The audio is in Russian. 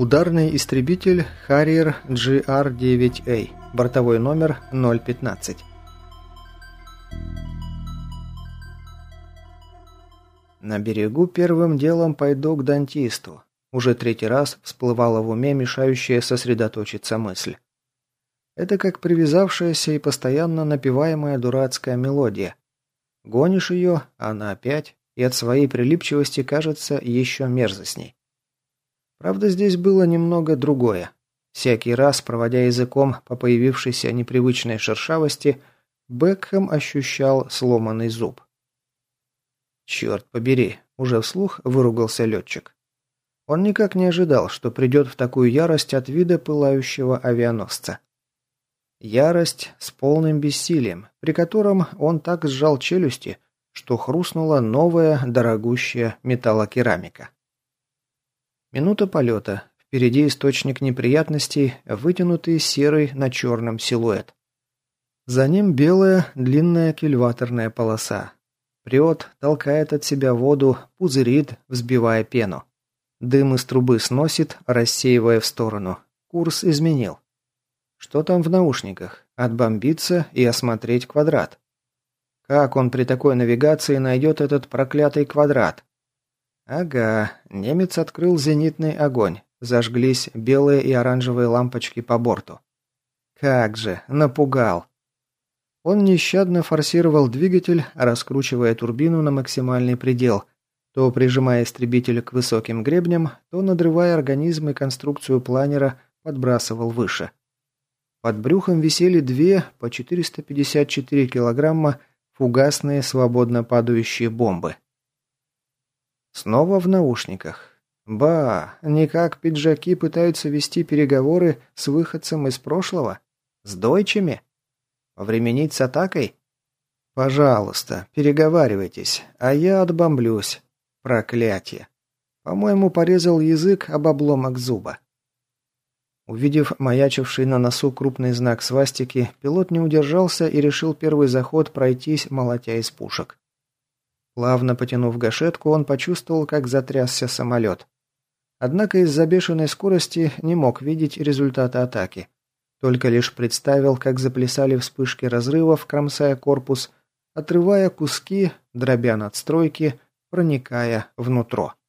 Ударный истребитель Harrier GR-9A, бортовой номер 015. На берегу первым делом пойду к дантисту. Уже третий раз всплывала в уме мешающая сосредоточиться мысль. Это как привязавшаяся и постоянно напеваемая дурацкая мелодия. Гонишь ее, она опять, и от своей прилипчивости кажется еще мерзостней. Правда, здесь было немного другое. Всякий раз, проводя языком по появившейся непривычной шершавости, Бекхэм ощущал сломанный зуб. «Черт побери!» – уже вслух выругался летчик. Он никак не ожидал, что придет в такую ярость от вида пылающего авианосца. Ярость с полным бессилием, при котором он так сжал челюсти, что хрустнула новая дорогущая металлокерамика. Минута полета. Впереди источник неприятностей, вытянутый серый на черном силуэт. За ним белая длинная кильваторная полоса. Прет, толкает от себя воду, пузырит, взбивая пену. Дым из трубы сносит, рассеивая в сторону. Курс изменил. Что там в наушниках? Отбомбиться и осмотреть квадрат. Как он при такой навигации найдет этот проклятый квадрат? Ага, немец открыл зенитный огонь. Зажглись белые и оранжевые лампочки по борту. Как же, напугал. Он нещадно форсировал двигатель, раскручивая турбину на максимальный предел, то прижимая истребитель к высоким гребням, то надрывая организм и конструкцию планера, подбрасывал выше. Под брюхом висели две по 454 килограмма фугасные свободно падающие бомбы. Снова в наушниках. Ба, никак пиджаки пытаются вести переговоры с выходцем из прошлого? С дойчами? Повременить с атакой? Пожалуйста, переговаривайтесь, а я отбомблюсь. Проклятие. По-моему, порезал язык об обломок зуба. Увидев маячивший на носу крупный знак свастики, пилот не удержался и решил первый заход пройтись, молотя из пушек. Плавно потянув гашетку, он почувствовал, как затрясся самолет. Однако из-за бешеной скорости не мог видеть результата атаки. Только лишь представил, как заплясали вспышки разрывов, кромсая корпус, отрывая куски, дробя надстройки, проникая внутрь.